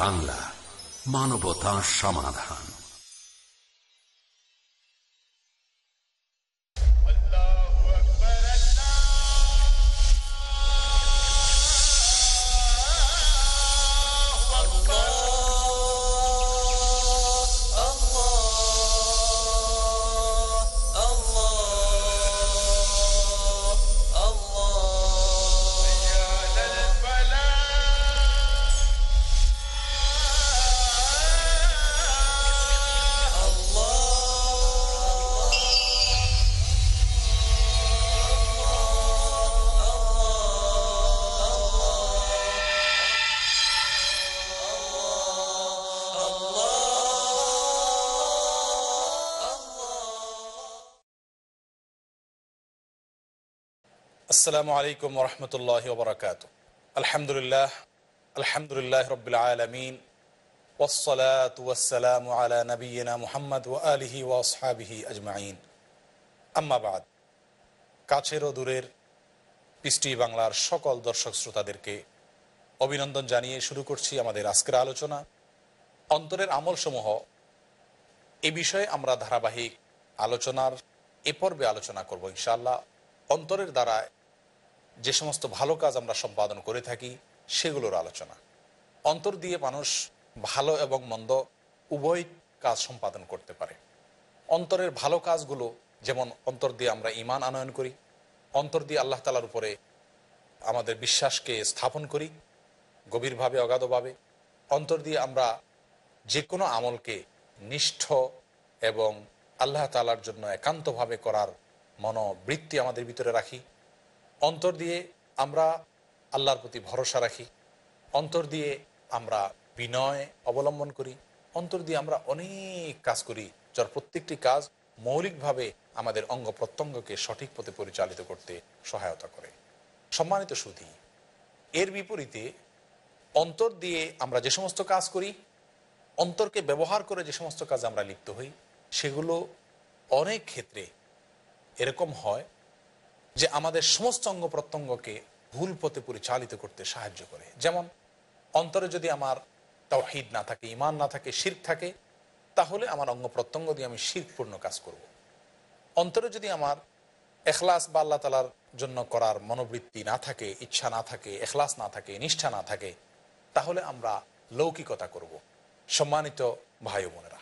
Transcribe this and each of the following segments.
বাংলা মানবতা সমাধান। আসসালামু আলাইকুম রহমতুল্লাহ বরকাত আলহামদুলিল্লাহ আলহামদুলিল্লাহ রবিল আলমিন ওসলাত ওয়াসালাম আলা নবীনা মুহাম্মদ ও আলিহি ওয়াসহাবিহি আজমাইন। আম্মাবাদ কাছের ও দূরের পৃষ্টি বাংলার সকল দর্শক শ্রোতাদেরকে অভিনন্দন জানিয়ে শুরু করছি আমাদের আজকের আলোচনা। অন্তরের আমলসমূহ, এ বিষয়ে আমরা ধারাবাহিক আলোচনার এ পর্বে আলোচনা করব ইনশাল্লাহ অন্তরের দ্বারা যে সমস্ত ভালো কাজ আমরা সম্পাদন করে থাকি, সেগুলোর আলোচনা। অন্তর দিয়ে মানুষ ভালো এবং মন্দ উভয় কাজ সম্পাদন করতে পারে। অন্তরের ভালো কাজগুলো যেমন অন্তর দিয়ে আমরা ইমান আনয়ন করি, অন্তর দিয়ে আল্লাহ তালার উপরে আমাদের বিশ্বাসকে স্থাপন করি, গভীরভাবে, অগাধভাবে। অন্তর দিয়ে আমরা যে কোনো আমলকে নিষ্ঠ এবং আল্লাহ তালার জন্য একান্তভাবে করার মনোবৃত্তি আমাদের ভিতরে রাখি। অন্তর দিয়ে আমরা আল্লাহর প্রতি ভরসা রাখি। অন্তর দিয়ে আমরা বিনয় অবলম্বন করি। অন্তর দিয়ে আমরা অনেক কাজ করি, যার প্রত্যেকটি কাজ মৌলিকভাবে আমাদের অঙ্গ প্রত্যঙ্গকে সঠিক পথে পরিচালিত করতে সহায়তা করে। সম্মানিত সুধি এর বিপরীতে অন্তর দিয়ে আমরা যে সমস্ত কাজ করি, অন্তরকে ব্যবহার করে যে সমস্ত কাজ আমরা লিপ্ত হই, সেগুলো অনেক ক্ষেত্রে এরকম হয় যে আমাদের সমস্ত অঙ্গ প্রত্যঙ্গকে ভুল পথে পরিচালিত করতে সাহায্য করে যেমন, অন্তরে যদি আমার তাওহিদ না থাকে ইমান না থাকে শির থাকে, তাহলে আমার অঙ্গ প্রত্যঙ্গ দিয়ে আমি শিরপূর্ণ কাজ করব। অন্তরে যদি আমার এখলাস বা আল্লাহ তালার জন্য করার মনোবৃত্তি না থাকে, ইচ্ছা না থাকে, এখলাস না থাকে, নিষ্ঠা না থাকে, তাহলে আমরা লৌকিকতা করব। সম্মানিত ভাই বোনেরা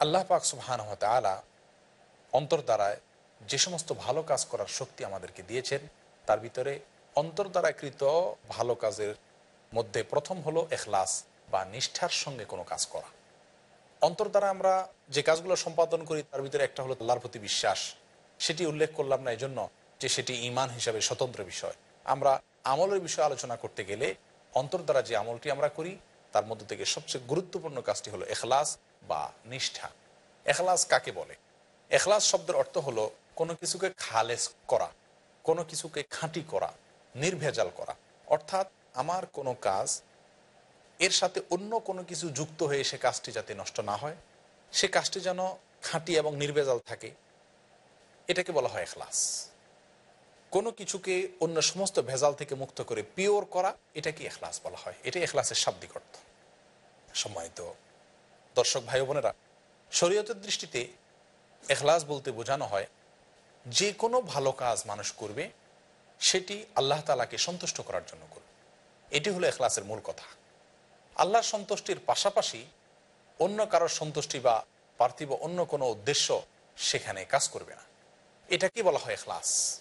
আল্লাহ পাক সুহান আলা অন্তর দ্বারায় যে সমস্ত ভালো কাজ করার শক্তি আমাদেরকে দিয়েছেন, তার ভিতরে অন্তর দ্বারা কৃত ভালো কাজের মধ্যে প্রথম হলো এখলাস বা নিষ্ঠার সঙ্গে কোনো কাজ করা। অন্তর দ্বারা আমরা যে কাজগুলো সম্পাদন করি, তার ভিতরে একটা হলো আল্লাহর প্রতি বিশ্বাস। সেটি উল্লেখ করলাম না এই জন্য যে সেটি ইমান হিসাবে স্বতন্ত্র বিষয়। আমরা আমলের বিষয়ে আলোচনা করতে গেলে অন্তর দ্বারা যে আমলটি আমরা করি, তার মধ্যে থেকে সবচেয়ে গুরুত্বপূর্ণ কাজটি হলো এখলাস বা নিষ্ঠা। এখলাস কাকে বলে? এখলাস শব্দের অর্থ হলো কোনো কিছুকে খালেস করা, কোনো কিছুকে খাঁটি করা, নির্ভেজাল করা। অর্থাৎ আমার কোনো কাজ, এর সাথে অন্য কোনো কিছু যুক্ত হয়ে সে কাজটি যাতে নষ্ট না হয়, সে কাজটি যেন খাঁটি এবং নির্ভেজাল থাকে, এটাকে বলা হয় এখলাস। কোনো কিছুকে অন্য সমস্ত ভেজাল থেকে মুক্ত করে পিওর করা, এটাকে এখলাস বলা হয়। এটা এখলাসের শাব্দিক অর্থ। সম্মানিত দর্শক ভাই বোনেরা, শরীয়তের দৃষ্টিতে এখলাস বলতে বোঝানো হয় যে কোনো ভালো কাজ মানুষ করবে, সেটি আল্লাহ তালাকে সন্তুষ্ট করার জন্য করবে। এটি হলো এখলাসের মূল কথা। আল্লাহর সন্তুষ্টির পাশাপাশি অন্য কারোর সন্তুষ্টি বা পার্থিব অন্য কোনো উদ্দেশ্য সেখানে কাজ করবে না। এটা কি বলা হয় এখলাস?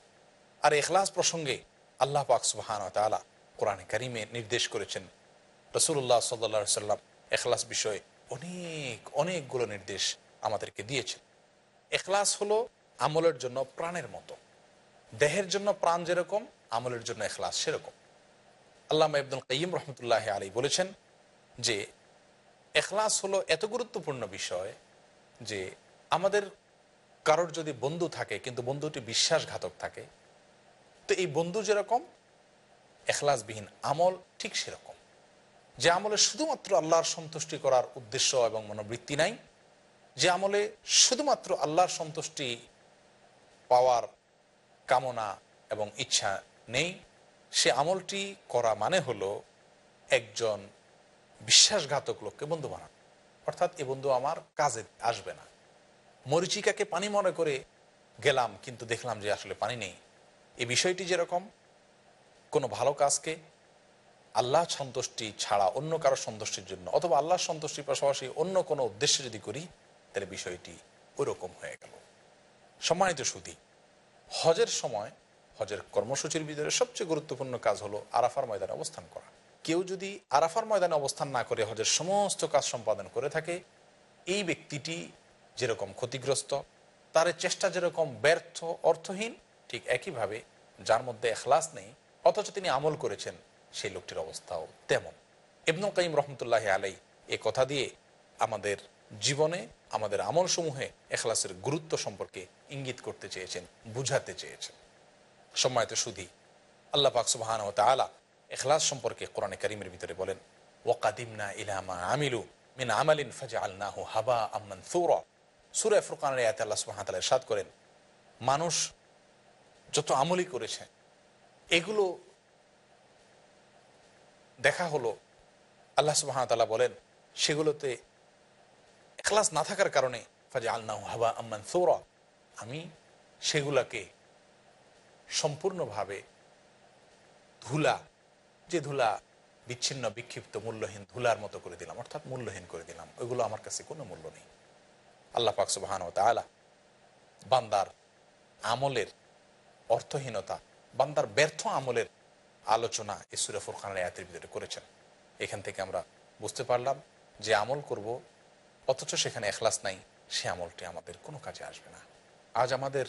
আর এখলাস প্রসঙ্গে আল্লাহ পাক সুবাহান তালা কোরআনে কারিমে নির্দেশ করেছেন রসুল্লাহ সাল্লা সাল্লাম এখলাস বিষয়ে অনেক, অনেকগুলো নির্দেশ আমাদেরকে দিয়েছেন। এখলাস হলো আমলের জন্য প্রাণের মতো। দেহের জন্য প্রাণ যেরকম, আমলের জন্য এখলাস সেরকম। আল্লাহ আব্দুল কাইম রহমতুল্লাহ আলী বলেছেন যে, এখলাস হলো এত গুরুত্বপূর্ণ বিষয় যে, আমাদের কারোর যদি বন্ধু থাকে, কিন্তু বন্ধুটি বিশ্বাসঘাতক থাকে, তো এই বন্ধু যেরকম, এখলাসবিহীন আমল ঠিক সেরকম। যে আমলে শুধুমাত্র আল্লাহর সন্তুষ্টি করার উদ্দেশ্য এবং মনোবৃত্তি নাই, যে আমলে শুধুমাত্র আল্লাহর সন্তুষ্টি পাওয়ার কামনা এবং ইচ্ছা নেই। সে আমলটি করা মানে হলো একজন বিশ্বাসঘাতক লোককে বন্ধু বানান। অর্থাৎ এ বন্ধু আমার কাজে আসবে না। মরিচিকাকে পানি মনে করে গেলাম, কিন্তু দেখলাম যে আসলে পানি নেই। এ বিষয়টি যেরকম, কোনো ভালো কাজকে আল্লাহ সন্তুষ্টি ছাড়া অন্য কারও সন্তুষ্টির জন্য অথবা আল্লাহ সন্তুষ্টির পাশাপাশি অন্য কোনো উদ্দেশ্যে যদি করি, তাহলে বিষয়টি ওইরকম হয়ে গেল। সম্মানিত সুদী হজের সময়, হজের কর্মসূচির ভিতরে সবচেয়ে গুরুত্বপূর্ণ কাজ হলো আরাফার ময়দানে অবস্থান করা। কেউ যদি আরাফার ময়দানে অবস্থান না করে হজের সমস্ত কাজ সম্পাদন করে থাকে, এই ব্যক্তিটি যেরকম ক্ষতিগ্রস্ত, তার চেষ্টা যেরকম ব্যর্থ, অর্থহীন, ঠিক একইভাবে যার মধ্যে এখলাস নেই, অথচ তিনি আমল করেছেন, সেই লোকটির অবস্থাও তেমন। ইবনুল কাইম রহমতুল্লাহ আলাই এ কথা দিয়ে আমাদের জীবনে আমাদের আমল সমূহে এখলাসের গুরুত্ব সম্পর্কে ইঙ্গিত করতে চেয়েছেন, বুঝাতে চেয়েছেন। সম্মানিত সুধি, আল্লাহ পাক সুবাহান ও তালা এখলাস সম্পর্কে কোরআনে করিমের ভিতরে বলেন, ওয়াকাদিমনা ইলামা আমিলু মিন আমালিন ফাজা আল্লাহ হাবা আম্মান সুরা সুরে ফুরকানের আয়াতে আল্লাহ সুবাহ তালা সাদ করেন, মানুষ যত আমলই করেছে, এগুলো দেখা হলো। আল্লাহ সুবাহ তালা বলেন, সেগুলোতে এখলাস না থাকার কারণে ফাজা আল্লাহ হাবা আম্মান সৌরা আমি সেগুলাকে সম্পূর্ণভাবে ধুলা, যে ধুলা বিচ্ছিন্ন, বিক্ষিপ্ত, মূল্যহীন ধুলার মতো করে দিলাম, অর্থাৎ মূল্যহীন করে দিলাম, ওইগুলো আমার কাছে কোনো মূল্য নেই। আল্লাহ পাক সুবাহান তালা বান্দার আমলের অর্থহীনতা, বান্দার ব্যর্থ আমলের আলোচনা এই সুরে ফুরখানের আয়াতের ভিতরে করেছেন। এখান থেকে আমরা বুঝতে পারলাম যে আমল করব অথচ সেখানে এখলাস নাই, সে আমলটি আমাদের কোনো কাজে আসবে না। আজ আমাদের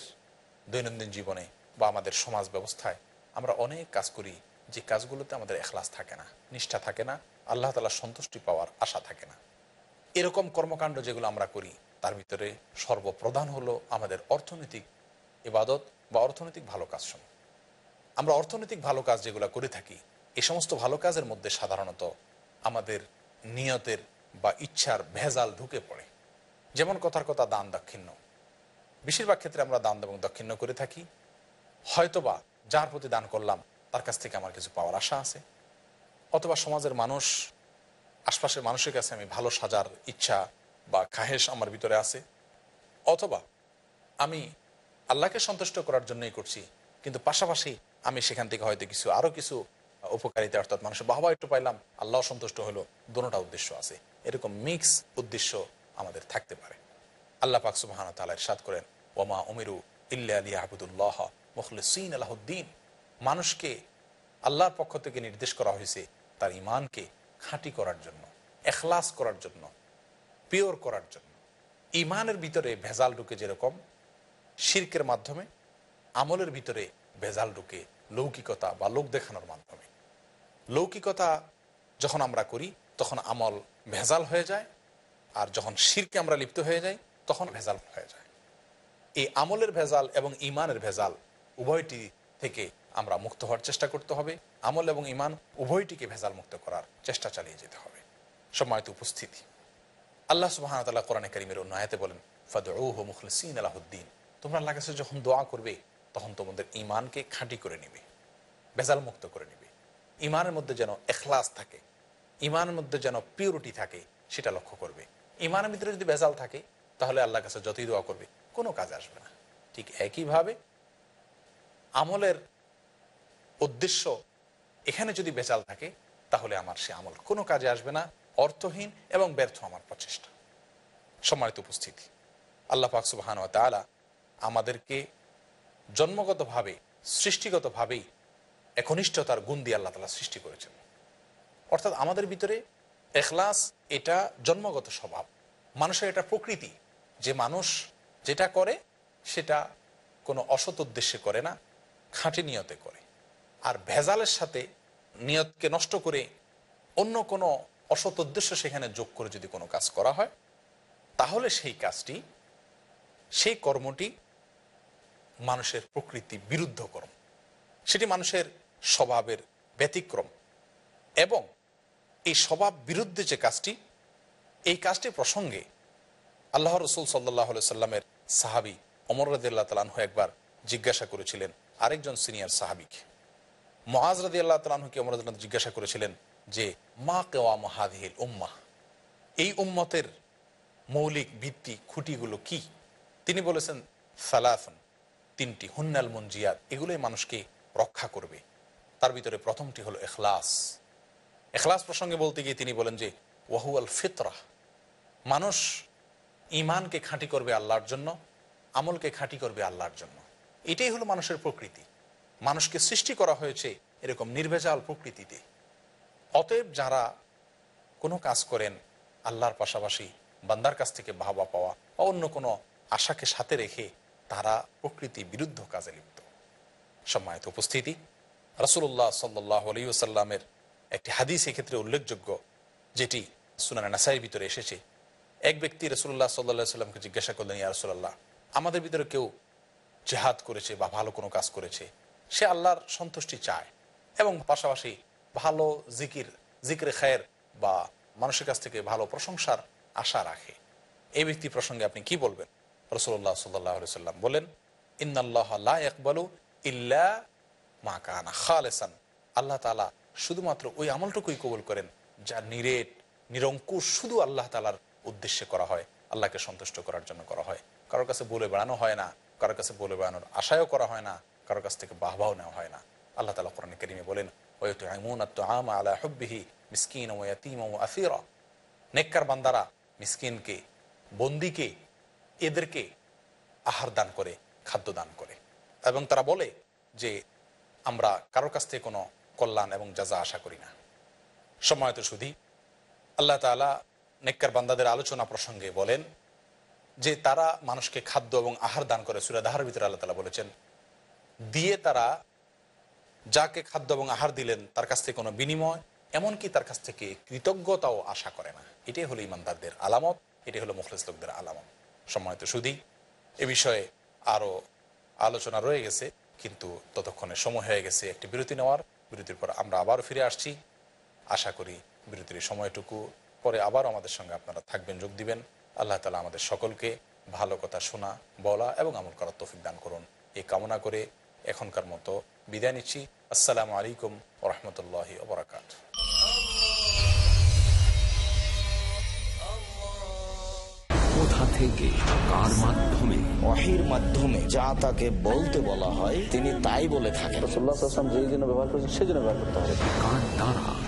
দৈনন্দিন জীবনে বা আমাদের সমাজ ব্যবস্থায় আমরা অনেক কাজ করি, যে কাজগুলোতে আমাদের এখলাস থাকে না, নিষ্ঠা থাকে না, আল্লাহ তালা সন্তুষ্টি পাওয়ার আশা থাকে না। এরকম কর্মকাণ্ড যেগুলো আমরা করি, তার ভিতরে সর্বপ্রধান হলো আমাদের অর্থনৈতিক ইবাদত বা অর্থনৈতিক ভালো কাজ সমূহ আমরা অর্থনৈতিক ভালো কাজ যেগুলো করে থাকি এই সমস্ত ভালো কাজের মধ্যে সাধারণত আমাদের নিয়তের বা ইচ্ছার ভেজাল ঢুকে পড়ে। যেমন কথার কথা দান দাক্ষিণ্য। বেশিরভাগ ক্ষেত্রে আমরা দান এবং দক্ষিণ্য করে থাকি। হয়তোবা যার প্রতি দান করলাম, তার কাছ থেকে আমার কিছু পাওয়ার আশা আছে। অথবা সমাজের মানুষ, আশপাশের মানুষের কাছে আমি ভালো সাজার ইচ্ছা বা খাহেশ আমার ভিতরে আছে। অথবা আমি আল্লাহকে সন্তুষ্ট করার জন্যই করছি, কিন্তু পাশাপাশি আমি সেখান থেকে হয়তো কিছু আরও কিছু উপকারিতা অর্থাৎ মানুষের বাহবা একটু পাইলাম, আল্লাহ সন্তুষ্ট হলো দোনোটা উদ্দেশ্য আছে। এরকম মিক্স উদ্দেশ্য আমাদের থাকতে পারে। আল্লাহ পাক সুবাহান তালা সাদ করেন ওমা উমিরু ইল্লা আলী আহবুদুল্লাহ আলাহদ্দিন মানুষকে আল্লাহর পক্ষ থেকে নির্দেশ করা হয়েছে তার ইমানকে খাঁটি করার জন্য, এখলাস করার জন্য, পিওর করার জন্য। ইমানের ভিতরে ভেজাল ঢুকে যেরকম, শির্কের মাধ্যমে, আমলের ভিতরে ভেজাল ঢুকে লৌকিকতা বা লোক দেখানোর মাধ্যমে। লৌকিকতা যখন আমরা করি তখন আমল ভেজাল হয়ে যায়, আর যখন শিরকে আমরা লিপ্ত হয়ে যাই, তখন ভেজাল হয়ে যায়। এই আমলের ভেজাল এবং ইমানের ভেজাল উভয়টি থেকে আমরা মুক্ত হওয়ার চেষ্টা করতে হবে। আমল এবং ইমান উভয়টিকে ভেজাল মুক্ত করার চেষ্টা চালিয়ে যেতে হবে। সম্মানিত উপস্থিতি, আল্লাহ সুবাহ তাল্লাহ কোরআনে করিমের অন্য আয়াতে বলেন ফাদৌহ মুখলসিন আলাহদ্দিন তোমরা আল্লাহ কাছে যখন দোয়া করবে, তখন তোমাদের ইমানকে খাঁটি করে নেবে, ভেজাল মুক্ত করে নেবে। ইমানের মধ্যে যেন এখলাস থাকে ইমানের মধ্যে যেন পিউরিটি থাকে, সেটা লক্ষ্য করবে। ইমানের ভিতরে যদি ভেজাল থাকে, তাহলে আল্লাহ কাছে যতই দোয়া করবে, কোনো কাজ আসবে না। ঠিক একইভাবে আমলের উদ্দেশ্য, এখানে যদি বেচাল থাকে, তাহলে আমার সে আমল কোনো কাজে আসবে না, অর্থহীন এবং ব্যর্থ আমার প্রচেষ্টা। সম্মানিত উপস্থিতি, আল্লাহ পাক সুবাহান তালা আমাদেরকে জন্মগতভাবে, সৃষ্টিগতভাবেই একনিষ্ঠতার গুণ দিয়ে আল্লাহ তালা সৃষ্টি করেছেন। অর্থাৎ আমাদের ভিতরে এখলাস, এটা জন্মগত স্বভাব। মানুষের এটা প্রকৃতি। যে মানুষ যেটা করে, সেটা কোনো অসৎ উদ্দেশ্যে করে না, খাঁটি নিয়তে করে। আর ভেজালের সাথে নিয়তকে নষ্ট করে অন্য কোনো অসৎ উদ্দেশ্য সেখানে যোগ করে যদি কোনো কাজ করা হয়, তাহলে সেই কাজটি, সেই কর্মটি মানুষের প্রকৃতি বিরুদ্ধ কর্ম সেটি মানুষের স্বভাবের ব্যতিক্রম। এবং এই স্বভাব বিরুদ্ধে যে কাজটি, এই কাজটি প্রসঙ্গে আল্লাহ রসুল সাল্লাহ সাল্লামের সাহাবি অমর রদিল্লাহ তালাহু একবার জিজ্ঞাসা করেছিলেন, আরেকজন সিনিয়র সাহাবিকে মহাজ রাদি আল্লাহ তালাহুকে অমর জিজ্ঞাসা করেছিলেন যে, মা কেওয়া মহাদিহিল উম্মা এই উম্মতের মৌলিক ভিত্তি, খুঁটিগুলো কি? তিনি বলেছেন সালাফন তিনটি, হুন্নাল মঞ্জিয়াত এগুলোই মানুষকে রক্ষা করবে। তার ভিতরে প্রথমটি হলো এখলাস। এখলাস প্রসঙ্গে বলতে গিয়ে তিনি বলেন যে, ওয়াহু আল ফিতরা। মানুষ ইমানকে খাঁটি করবে আল্লাহর জন্য, আমলকে খাঁটি করবে আল্লাহর জন্য। এটাই হলো মানুষের প্রকৃতি। মানুষকে সৃষ্টি করা হয়েছে এরকম নির্ভেজাল প্রকৃতিতে। অতএব যারা কোনো কাজ করেন আল্লাহর পাশাপাশি বান্দার কাছ থেকে বাহবা পাওয়া বা অন্য কোনো আশাকে সাথে রেখে তারা প্রকৃতি বিরুদ্ধ কাজে লিপ্ত। সম্মানিত উপস্থিতি রসুল্লাহ সাল্লাহ আলিউসাল্লামের একটি হাদিস এক্ষেত্রে উল্লেখযোগ্য, যেটি সুনানা নাসাইয়ের ভিতরে এসেছে। এক ব্যক্তি রসুল্লাহ সাল্লাহ সাল্লামকে জিজ্ঞাসা করলেন, ইয়া রসুল্লাহ আমাদের ভিতরে কেউ জেহাদ করেছে বা ভালো কোনো কাজ করেছে? সে আল্লাহর সন্তুষ্টি চায় এবং পাশাপাশি ভালো জিকির জিকির খায়ের বা মানুষের কাছ থেকে ভালো প্রশংসার আশা রাখে। এই ব্যক্তি প্রসঙ্গে আপনি কি বলবেন? রসুল্লাহ সাল্লাহ সাল্লাম বলেন, ইন্নাল্লাহ একবালু ইল্লা মা কানা খালেসান। আল্লাহ তালা শুধুমাত্র ওই আমলটুকুই কবুল করেন, যা নিরেট, নিরঙ্কুশ শুধু আল্লাহ তালার উদ্দেশ্যে করা হয়, আল্লাহকে সন্তুষ্ট করার জন্য করা হয়। কারোর কাছে বলে বেড়ানো হয় না, কারোর কাছে বলে বেড়ানোর আশায়ও করা হয় না, কারোর কাছ থেকে বাহবাও নেওয়া হয় না। আল্লাহ তালা কোরআন করিমে বলেন আলা নেককার বান্দারা মিসকিনকে, বন্দিকে, এদেরকে আহার দান করে, খাদ্য দান করে। এবং তারা বলে যে, আমরা কারোর কাছ থেকে কোনো কল্যাণ এবং যাজা আশা করি না। সময়ত শুধু আল্লাহ তালা নেককার বান্দাদের আলোচনা প্রসঙ্গে বলেন যে তারা মানুষকে খাদ্য এবং আহার দান করে সুরাদাহার ভিতরে আল্লাহ তালা বলেছেন, দিয়ে তারা যাকে খাদ্য এবং আহার দিলেন তার কাছ থেকে কোনো বিনিময়, এমনকি তার কাছ থেকে কৃতজ্ঞতাও আশা করে না। এটাই হলো ইমানদারদের আলামত, এটাই হলো মুখলিস লোকদের আলামত। সময়ত শুধু এ বিষয়ে আরও আলোচনা রয়ে গেছে, কিন্তু ততক্ষণে সময় হয়ে গেছে একটি বিরতি নেওয়ার। বিরতির পর আমরা আবারও ফিরে আসছি। আশা করি বিরতির সময়টুকু পরে আবার আমাদের সঙ্গে আপনারা থাকবেন, যোগ দিবেন। আল্লাহ তালা আমাদের সকলকে ভালো কথা শোনা, বলা এবং আমল করার তফিক দান করুন। এই কামনা করে এখনকার মতো বিদায় নিচ্ছি। আসসালামু আলাইকুম ওরহমতুল্লাহ ওবরাকাত কোথা থেকে কার মাধ্যমে? অহির মাধ্যমে যা তাকে বলতে বলা হয় তিনি তাই বলে থাকেন। রসুল্লাহাম যে জন্য ব্যবহার করছেন সেই জন্য ব্যবহার করতে হবে কার দ্বারা?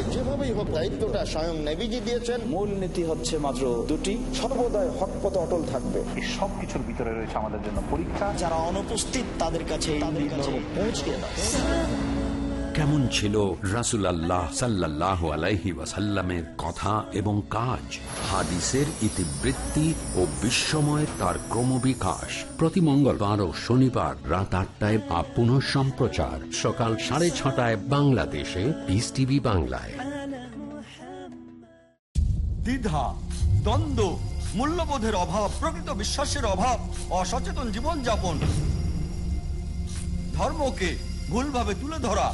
যেভাবেই হোক দায়িত্বটা স্বয়ং নেভিজি দিয়েছেন মূল নীতি হচ্ছে মাত্র দুটি। সর্বদাই হটপথ অটল থাকবে। এই সব কিছুর ভিতরে রয়েছে আমাদের জন্য পরীক্ষা। যারা অনুপস্থিত তাদের কাছে পৌঁছে দাও কেমন ছিল রাসুল আল্লাহ সাল্লাহ আলাইহি ওয়াসাল্লামের কথা এবং কাজ? হাদিসের ইতিবৃত্তি ও বিশ্বময় তার ক্রমবিকাশ। প্রতি মঙ্গলবার ও শনিবার রাত আটটায় বা পুনঃ সম্প্রচার। সকাল সাড়ে ছটায় বাংলাদেশে। পিস টিভি বাংলায়। দ্বিধা, দ্বন্দ্ব, মূল্যবোধের অভাব, প্রকৃত বিশ্বাসের অভাব, অসচেতন জীবনযাপন, ধর্মকে ভুলভাবে তুলে ধরা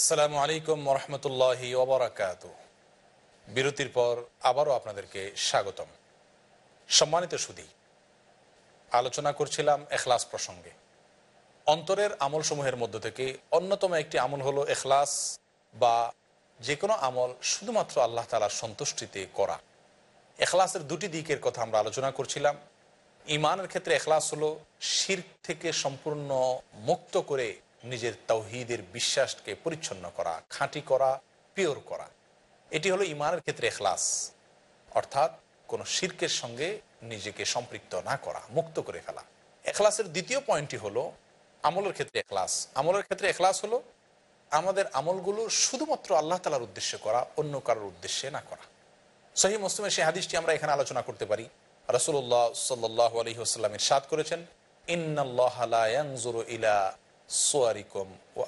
আসসালামু আলাইকুম রহমতুল্লাহি ওবরাকাত বিরতির পর আবারও আপনাদেরকে স্বাগতম। সম্মানিত সুদী আলোচনা করছিলাম এখলাস প্রসঙ্গে। অন্তরের আমল সমূহের মধ্য থেকে অন্যতম একটি আমল হলো এখলাস বা যে কোনো আমল শুধুমাত্র আল্লাহ তালার সন্তুষ্টিতে করা। এখলাসের দুটি দিকের কথা আমরা আলোচনা করছিলাম। ইমানের ক্ষেত্রে এখলাস হলো শির থেকে সম্পূর্ণ মুক্ত করে নিজের তৌহিদের বিশ্বাসকে পরিচ্ছন্ন করা, খাঁটি করা, পিওর করা। এটি হলো ইমানের ক্ষেত্রে এখলাস। অর্থাৎ কোনো শির্কের সঙ্গে নিজেকে সম্পৃক্ত না করা, মুক্ত করে ফেলা। এখলাসের দ্বিতীয় পয়েন্টটি হলো আমলের ক্ষেত্রে এখলাস। আমলের ক্ষেত্রে এখলাস হলো আমাদের আমলগুলো শুধুমাত্র আল্লাহ তালার উদ্দেশ্যে করা, অন্য কারোর উদ্দেশ্যে না করা। সহি মুসলিমের সেই হাদিসটি আমরা এখানে আলোচনা করতে পারি। রসুল্লাহ সাল্লাহ আলহি আসাল্লামের সাদ করেছেন ইলা সোয়ারিকুম ও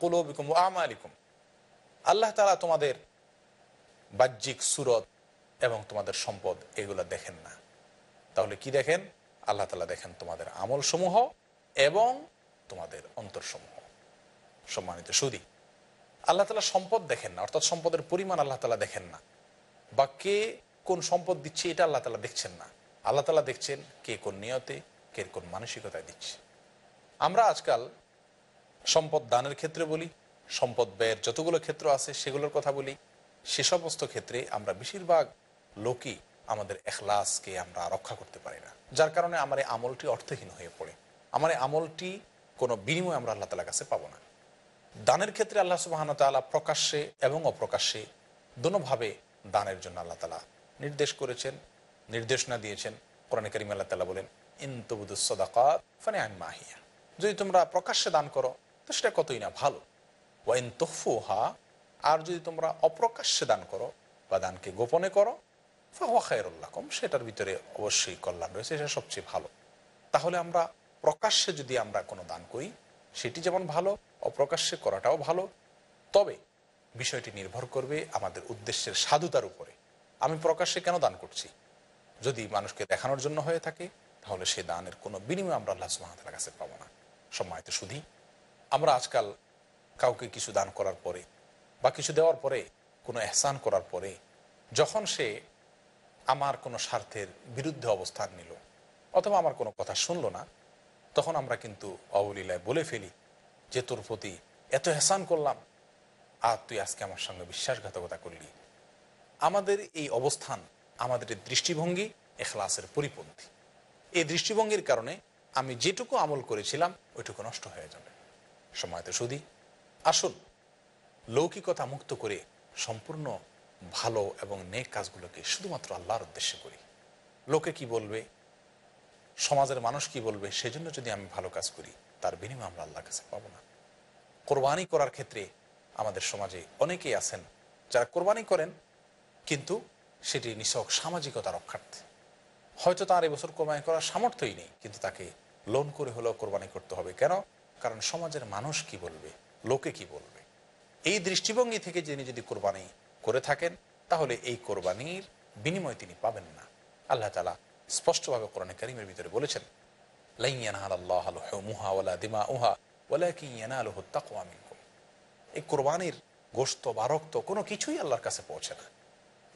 কুলুবিকুম ও আমালিকুম। আল্লাহ তালা তোমাদের বাহ্যিক সুরত এবং তোমাদের সম্পদ এগুলো দেখেন না। তাহলে কি দেখেন? আল্লাহ তালা দেখেন তোমাদের আমল সমূহ এবং তোমাদের অন্তরসমূহ। সম্মানিত সুদী, আল্লাহ তালা সম্পদ দেখেন না, অর্থাৎ সম্পদের পরিমাণ আল্লাহ তালা দেখেন না। বা কে কোন সম্পদ দিচ্ছে, এটা আল্লাহ তালা দেখছেন না। আল্লাহ তালা দেখছেন কে কোন নিয়তে, কে কোন মানসিকতায় দিচ্ছে। আমরা আজকাল সম্পদ দানের ক্ষেত্রে বলি, সম্পদ ব্যয়ের যতগুলো ক্ষেত্র আছে সেগুলোর কথা বলি। সে সমস্ত ক্ষেত্রে আমরা বেশিরভাগ লোকই আমাদের এখলাসকে আমরা রক্ষা করতে পারি না। যার কারণে আমার এই আমলটি অর্থহীন হয়ে পড়ে। আমার এই আমলটি কোনো বিনিময় আমরা আল্লাহ তালার কাছে পাবো না। দানের ক্ষেত্রে আল্লাহ সুবাহন তালা প্রকাশ্যে এবং অপ্রকাশ্যে দোনোভাবে দানের জন্য আল্লাহ তালা নির্দেশ করেছেন, নির্দেশনা দিয়েছেন। কোরআন করিম আল্লাহ তালা বলেন ইনতবুদুসদাকাত ফানে আইন মাহিয়া। যদি তোমরা প্রকাশ্যে দান করো, তো সেটা কতই না ভালো। ওয়াইন তফুহা আর যদি তোমরা অপ্রকাশ্যে দান করো বা দানকে গোপনে করো, ফাহুয়া খায়রুল্লাহম সেটার ভিতরে অবশ্যই কল্যাণ রয়েছে, সেটা সবচেয়ে ভালো। তাহলে আমরা প্রকাশ্যে যদি আমরা কোনো দান করি, সেটি যেমন ভালো, অপ্রকাশ্যে করাটাও ভালো। তবে বিষয়টি নির্ভর করবে আমাদের উদ্দেশ্যের সাধুতার উপরে। আমি প্রকাশ্যে কেন দান করছি? যদি মানুষকে দেখানোর জন্য হয়ে থাকে, তাহলে সে দানের কোনো বিনিময় আমরা আল্লাহ সুহামতার কাছে পাবো না। সম্মানিত শুধু আমরা আজকাল কাউকে কিছু দান করার পরে বা কিছু দেওয়ার পরে, কোনো এহসান করার পরে, যখন সে আমার কোনো স্বার্থের বিরুদ্ধে অবস্থান নিল অথবা আমার কোনো কথা শুনলো না, তখন আমরা কিন্তু অবলীলায় বলে ফেলি যে, তোর প্রতি এত হেসান করলাম, আর তুই আজকে আমার সঙ্গে বিশ্বাসঘাতকতা করলি। আমাদের এই অবস্থান আমাদের দৃষ্টিভঙ্গি, এখলাসের পরিপন্থী। এই দৃষ্টিভঙ্গির কারণে আমি যেটুকু আমল করেছিলাম, ওইটুকু নষ্ট হয়ে যাবে। সময় তো শুধু আসুন, লৌকিকতা মুক্ত করে সম্পূর্ণ ভালো এবং নেক কাজগুলোকে শুধুমাত্র আল্লাহর উদ্দেশ্যে করি। লোকে কি বলবে? সমাজের মানুষ কি বলবে? সেজন্য যদি আমি ভালো কাজ করি, তার বিনিময় আমরা আল্লাহর কাছে পাবো না। কোরবানি করার ক্ষেত্রে আমাদের সমাজে অনেকেই আছেন যারা কোরবানি করেন, কিন্তু সেটি নিছক সামাজিকতা রক্ষার্থে। হয়তো তার এবছর কোরবানি করার সামর্থ্যই নেই, কিন্তু তাকে লোন করে হলেও কোরবানি করতে হবে। কেন? কারণ সমাজের মানুষ কি বলবে? লোকে কি বলবে? এই দৃষ্টিভঙ্গি থেকে যিনি যদি কোরবানি করে থাকেন, তাহলে এই কোরবানির বিনিময় তিনি পাবেন না। আল্লাহ তালা স্পষ্টভাবে কোরআনে কারিমের ভিতরে বলেছেন এই কোরবানির গোস্ত বা রক্ত কোনো কিছুই আল্লাহর কাছে পৌঁছে না।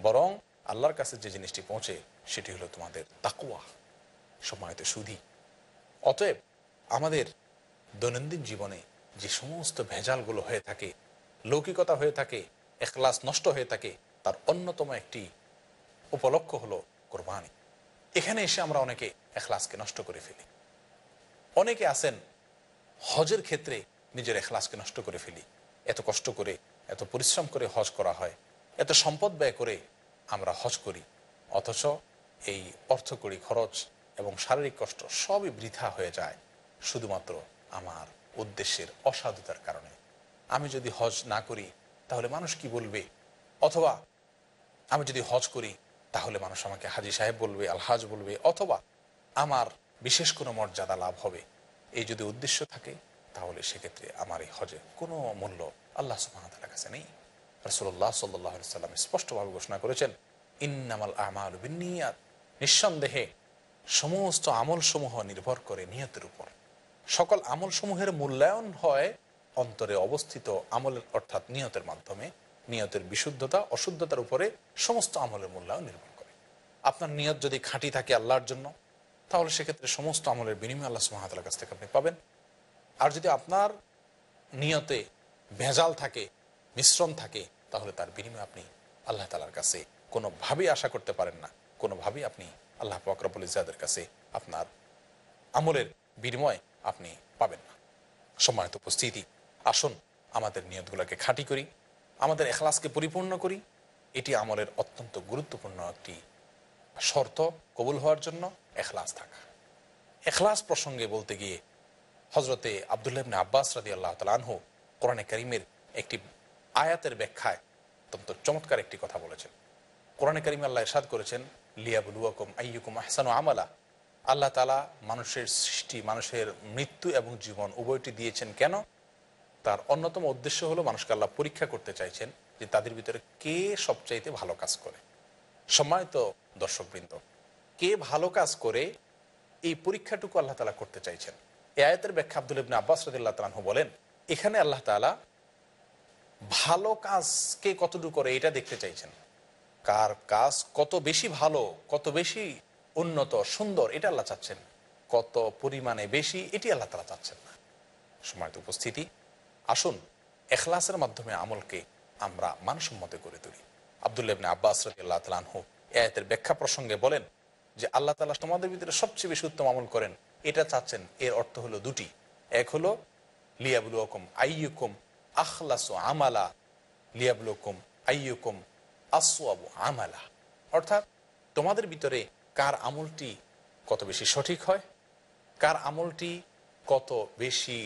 বরং আল্লাহর কাছে যে জিনিসটি পৌঁছে, সেটি হলো তোমাদের তাকুয়া সময়তে সুধি অতএব আমাদের দৈনন্দিন জীবনে যে সমস্ত ভেজালগুলো হয়ে থাকে, লৌকিকতা হয়ে থাকে, এখলাস নষ্ট হয়ে থাকে, তার অন্যতম একটি উপলক্ষ হলো কোরবানি। এখানে এসে আমরা অনেকে এখলাসকে নষ্ট করে ফেলি। অনেকে আছেন, হজের ক্ষেত্রে নিজের এখলাসকে নষ্ট করে ফেলি। এত কষ্ট করে, এত পরিশ্রম করে হজ করা হয়, এত সম্পদ ব্যয় করে আমরা হজ করি। অথচ এই অর্থকরী খরচ এবং শারীরিক কষ্ট সবই বৃথা হয়ে যায় শুধুমাত্র আমার উদ্দেশ্যের অসাধুতার কারণে। আমি যদি হজ না করি, তাহলে মানুষ কি বলবে? অথবা আমি যদি হজ করি, তাহলে মানুষ আমাকে হাজি সাহেব বলবে, আলহাজ বলবে, অথবা আমার বিশেষ কোনো মর্যাদা লাভ হবে। এই যদি উদ্দেশ্য থাকে, তাহলে সেক্ষেত্রে আমার এই হজে কোনো মূল্য আল্লাহ সুবাহতালার কাছে নেই। রসুল্লাহ সাল্লাহ সাল্লাম স্পষ্টভাবে ঘোষণা করেছেন, ইন্নামাল আমাল বিনিয়াত নিঃসন্দেহে সমস্ত আমল সমূহ নির্ভর করে নিয়তের উপর। সকল আমল সমূহের মূল্যায়ন হয় অন্তরে অবস্থিত আমলের অর্থাৎ নিয়তের মাধ্যমে। নিয়তের বিশুদ্ধতা, অশুদ্ধতার উপরে সমস্ত আমলের মূল্যায়ন নির্ভর করে। আপনার নিয়ত যদি খাঁটি থাকে আল্লাহর জন্য, তাহলে সেক্ষেত্রে সমস্ত আমলের বিনিময় আল্লাহ সুহামতাল্লাহ কাছ থেকে আপনি পাবেন। আর যদি আপনার নিয়তে ভেজাল থাকে, মিশ্রণ থাকে, তাহলে তার বিনিময়ে আপনি আল্লাহ তালার কাছে কোনোভাবেই আশা করতে পারেন না। কোনোভাবেই আপনি আল্লাহ ফকরাবুল ইজাদের কাছে আপনার আমলের বিনিময় আপনি পাবেন না। সময়ত উপস্থিতি, আসুন আমাদের নিয়তগুলোকে খাঁটি করি, আমাদের এখলাসকে পরিপূর্ণ করি। এটি আমলের অত্যন্ত গুরুত্বপূর্ণ একটি শর্ত কবুল হওয়ার জন্য এখলাস থাকা। এখলাস প্রসঙ্গে বলতে গিয়ে হজরতে আবদুল্লাবনে আব্বাস রাদি আল্লাহ তালহু কোরআনে করিমের একটি আয়াতের ব্যাখ্যায় অত্যন্ত চমৎকার একটি কথা বলেছেন। কোরআনে করিম আল্লাহ ইরশাদ করেছেন লিয়াবুলুয়াকুম আইয়ুকুম আহসানু আমালা। আল্লাহ তালা মানুষের সৃষ্টি, মানুষের মৃত্যু এবং জীবন উভয়টি দিয়েছেন কেন? তার অন্যতম উদ্দেশ্য হলো মানুষকে আল্লাহ পরীক্ষা করতে চাইছেন যে তাদের ভিতরে কে সবচাইতে ভালো কাজ করে। সম্মানিত দর্শকবৃন্দ, কে ভালো কাজ করে এই পরীক্ষাটুকু আল্লাহ তালা করতে চাইছেন? এ আয়তের ব্যাখ্যা আব্দুল ইবনে আব্বাস রদুল্লাহ তালাহু বলেন, এখানে আল্লাহ তালা ভালো কাজকে কতটুকু করে এটা দেখতে চাইছেন। কার কাজ কত বেশি ভালো, কত বেশি উন্নত, সুন্দর, এটা আল্লাহ চাচ্ছেন। কত পরিমাণে বেশি, এটি আল্লাহ তালা চাচ্ছেন না। সময় উপস্থিতি। আসুন, এখলাসের মাধ্যমে আমলকে আমরা মানসম্মত করে তুলি। আবদুল্লাবনে আব্বাস রদিয়াল্লাহ তালাহু এতের ব্যাখ্যা প্রসঙ্গে বলেন যে, আল্লাহ তালা তোমাদের ভিতরে সবচেয়ে বেশি উত্তম আমল করেন। এটা চাচ্ছেন, এর অর্থ হলো দুটি। এক হলো লিয়াবুল হুকুম আইয়ুকুম আখলাস আমালা লিয়াবুল হুকুম আইয়ুকুম আসওয়াবু আমালা। অর্থাৎ তোমাদের ভিতরে কার আমলটি কত বেশি সঠিক হয়, কার আমলটি কত বেশি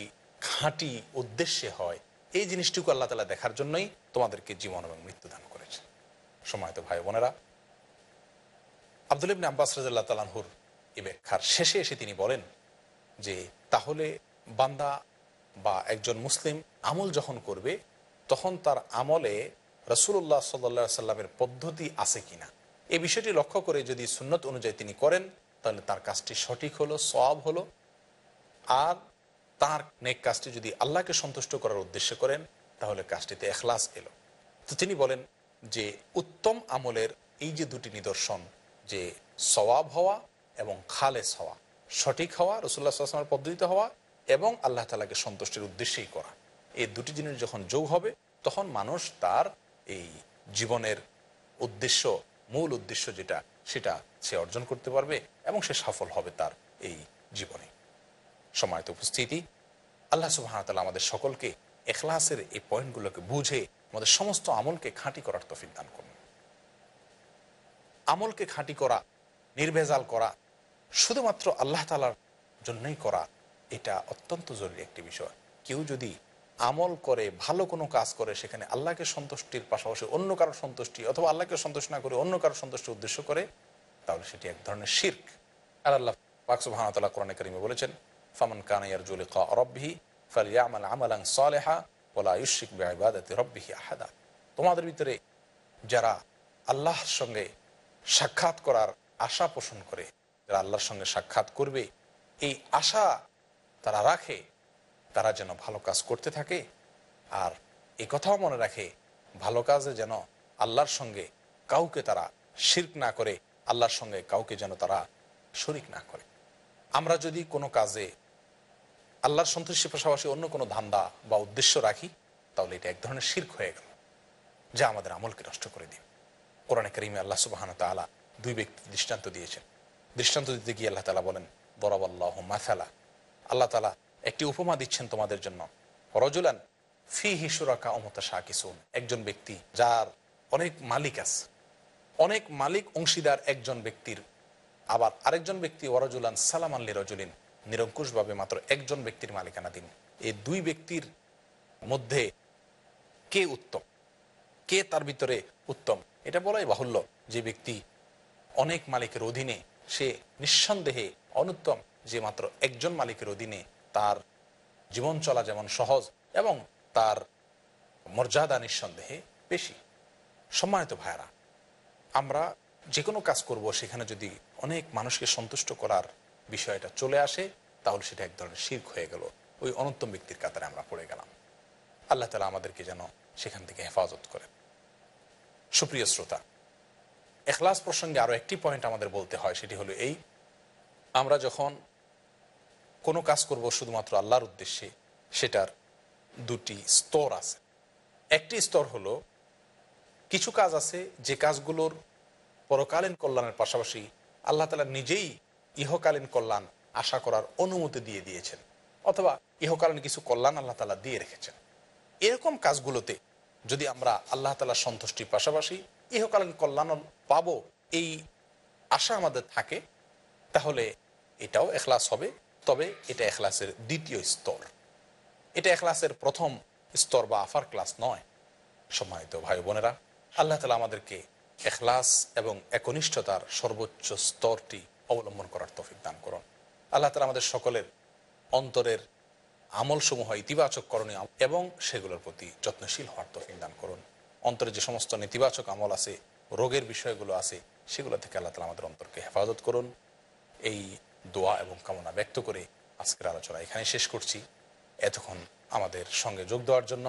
খাঁটি উদ্দেশ্যে হয়, এই জিনিসটুকু আল্লাহ তালা দেখার জন্যই তোমাদেরকে জীবন এবং মৃত্যু দান করেছে সময় তো ভাই বোনেরা, আব্দুল ইবনে আব্বাস রাজাল্লাহ তালানহুর এ ব্যাখ্যার শেষে এসে তিনি বলেন যে, তাহলে বান্দা বা একজন মুসলিম আমল যখন করবে, তখন তার আমলে রসুল্লাহ সাল্লা সাল্লামের পদ্ধতি আছে কিনা? এই বিষয়টি লক্ষ্য করে যদি সুন্নত অনুযায়ী তিনি করেন, তাহলে তার কাজটি সঠিক হলো সব হলো। আর তার নেক কাজটি যদি আল্লাহকে সন্তুষ্ট করার উদ্দেশ্য করেন, তাহলে কাজটিতে এখলাস এলো। তো তিনি বলেন যে, উত্তম আমলের এই যে দুটি নিদর্শন, যে সওয়াব হওয়া এবং খালেস হওয়া, সঠিক হওয়া রসুল্লাহ আসলামের পদ্ধতিতে হওয়া এবং আল্লাহ তালাকে সন্তুষ্টির উদ্দেশ্যেই করা। এই দুটি জিনিস যখন যোগ হবে, তখন মানুষ তার এই জীবনের উদ্দেশ্য, মূল উদ্দেশ্য যেটা, সেটা সে অর্জন করতে পারবে এবং সে সফল হবে তার এই জীবনে। সময়ত উপস্থিতি, আল্লাহ সুবাহতাল্লাহ আমাদের সকলকে এখলাসের এই পয়েন্টগুলোকে বুঝে আমাদের সমস্ত আমলকে খাঁটি করার তফিক দান করুন। আমলকে খাঁটি করা, নির্ভেজাল করা, শুধুমাত্র আল্লাহ তালার জন্যই করা, এটা অত্যন্ত জরুরি একটি বিষয়। কেউ যদি আমল করে, ভালো কোনো কাজ করে, সেখানে আল্লাহকে সন্তুষ্টির পাশাপাশি অন্য কারও সন্তুষ্টি অথবা আল্লাহকে সন্তুষ্ট না করে অন্য কারও সন্তুষ্টির উদ্দেশ্য করে, তাহলে সেটি এক ধরনের শির্ক। আর আল্লাহ পাকসুবাহতাল্লাহ কোরআনে করিমে বলেছেন, ফামান কানাইয়ার জুলিকা রব্বিহি ফালিয়ামাল আমালাং সালেহা ওলা ইউশিক বেআবাদতে রব্বিহি আহাদা। তোমাদের ভিতরে যারা আল্লাহর সঙ্গে সাক্ষাৎ করার আশা পোষণ করে, যারা আল্লাহর সঙ্গে সাক্ষাৎ করবে, এই আশা তারা রাখে তারা যেন ভালো কাজ করতে থাকে আর এই কথাও মনে রাখে, ভালো কাজে যেন আল্লাহর সঙ্গে কাউকে তারা শির্ক না করে, আল্লাহর সঙ্গে কাউকে যেন তারা শরিক না করে। আমরা যদি কোনো কাজে আল্লাহর সন্তুষ্টির পাশাপাশি অন্য কোনো ধান্দা বা উদ্দেশ্য রাখি, তাহলে এটা এক ধরনের শির্ক হয়ে গেল, যা আমাদের আমলকে নষ্ট করে দিবে। কোরআনে করিমে আল্লাহ সুবাহান তালা দুই ব্যক্তি দৃষ্টান্ত দিয়েছেন। দৃষ্টান্ত দিতে গিয়ে আল্লাহ তালা বলেন বরাবাল্লাহ মাথালা আল্লাহ তালা একটি উপমা দিচ্ছেন তোমাদের জন্য। রজুলান ফি হিসুরাকা অমতা শাহ কিসুন একজন ব্যক্তি যার অনেক মালিক আছে। অনেক মালিক অংশীদার একজন ব্যক্তির। আবার আরেকজন ব্যক্তি ওরজুলান সালাম আল্লি রজুলিন নিরঙ্কুশভাবে মাত্র একজন ব্যক্তির মালিকানা দিন এই দুই ব্যক্তির মধ্যে কে উত্তম? কে তার ভিতরে উত্তম? এটা বলাই বাহুল্য যে ব্যক্তি অনেক মালিকের অধীনে সে নিঃসন্দেহে অনুত্তম যে মাত্র একজন মালিকের অধীনে তার জীবন চলা যেমন সহজ এবং তার মর্যাদা নিঃসন্দেহে বেশি। সম্মানিত ভাইরা আমরা যে কোনো কাজ করব, সেখানে যদি অনেক মানুষকে সন্তুষ্ট করার বিষয়টা চলে আসে, তাহলে সেটা এক ধরনের শির্ক হয়ে গেল। ওই অনন্তম ব্যক্তির কাতারে আমরা পড়ে গেলাম। আল্লাহ তালা আমাদেরকে যেন সেখান থেকে হেফাজত করেন। সুপ্রিয় শ্রোতা, এখলাস প্রসঙ্গে আরও একটি পয়েন্ট আমাদের বলতে হয়, সেটি হলো এই, আমরা যখন কোনো কাজ করব শুধুমাত্র আল্লাহর উদ্দেশ্যে, সেটার দুটি স্তর আছে। একটি স্তর হলো, কিছু কাজ আছে যে কাজগুলোর পরকালীন কল্যাণের পাশাপাশি আল্লাহ তালা নিজেই ইহকালীন কল্যাণ আশা করার অনুমতি দিয়ে দিয়েছেন, অথবা ইহকালীন কিছু কল্যাণ আল্লাহ তালা দিয়ে রেখেছেন। এরকম কাজগুলোতে যদি আমরা আল্লাহ তালার সন্তুষ্টির পাশাপাশি ইহকালীন কল্যাণ পাবো, এই আশা আমাদের থাকে, তাহলে এটাও এখলাস হবে। তবে এটা এখলাসের দ্বিতীয় স্তর। এটা এখলাসের প্রথম স্তর বা আফার ক্লাস নয়। সম্মানিত ভাই বোনেরা, আল্লাহ তালা আমাদেরকে এখলাস এবং একনিষ্ঠতার সর্বোচ্চ স্তরটি অবলম্বন করার তফিক দান করুন। আল্লাহ তালা আমাদের সকলের অন্তরের আমলসমূহ ইতিবাচক করণীয় এবং সেগুলোর প্রতি যত্নশীল হওয়ার তফিক দান করুন। অন্তরে যে সমস্ত নেতিবাচক আমল আছে, রোগের বিষয়গুলো আছে, সেগুলো থেকে আল্লাহ তালা আমাদের অন্তরকে হেফাজত করুন। এই দোয়া এবং কামনা ব্যক্ত করে আজকের আলোচনা এখানে শেষ করছি। এতক্ষণ আমাদের সঙ্গে যোগ দেওয়ার জন্য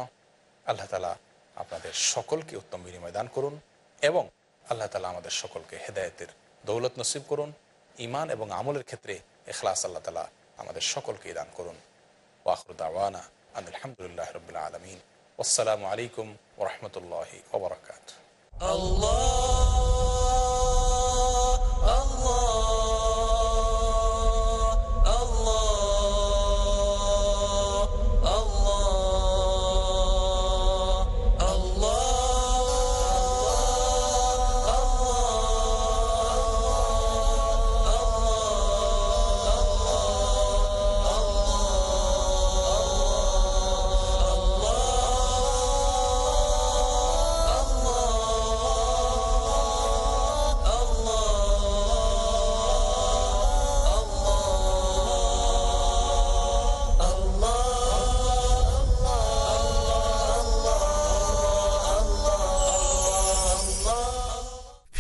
আল্লাহ তালা আপনাদের সকলকে উত্তম বিনিময় দান করুন এবং আল্লাহ তালা আমাদের সকলকে হেদায়েতের দৌলত নসিব করুন। ইমান এবং আমলের ক্ষেত্রে এখলাস আল্লাহ তালা আমাদের সকলকে দান করুন। ওয়াখরুদ আওয়ানা আলহামদুলিল্লাহ রবিল আলমিন। আসসালামু আলাইকুম ওরহমতুল্লাহ ওবরাকাত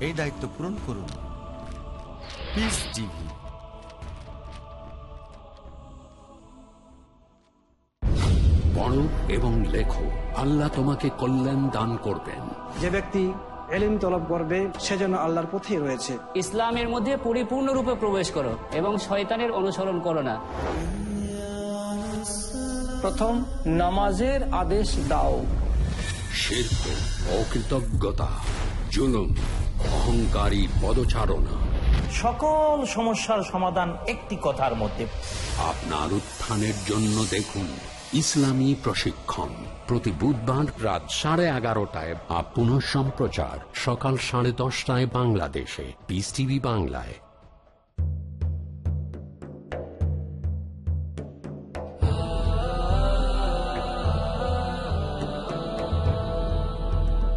এই দায়িত্ব পূরণ করুন। পিস টিভি পড়ো এবং লেখো আল্লাহ তোমাকে কল্যাণ দান করবেন। যে ব্যক্তি এলিম তলব করবে সে যেন আল্লাহর পথেই রয়েছে। ইসলামের মধ্যে পরিপূর্ণরূপে প্রবেশ করো এবং শয়তানের অনুসরণ করো না। প্রথম নামাজের আদেশ দাও। শিল্প অকৃতজ্ঞতা জুলুম অহংকারী পদচারণা। সকল সমস্যার সমাধান একটি কথার মধ্যে। আপনার উত্থানের জন্য দেখুন ইসলামী প্রশিক্ষণ। প্রতি বুধবার রাত সাড়ে এগারোটায় বা পুনঃ সম্প্রচার সকাল সাড়ে দশটায় বাংলাদেশে। পিস টিভি বাংলায়।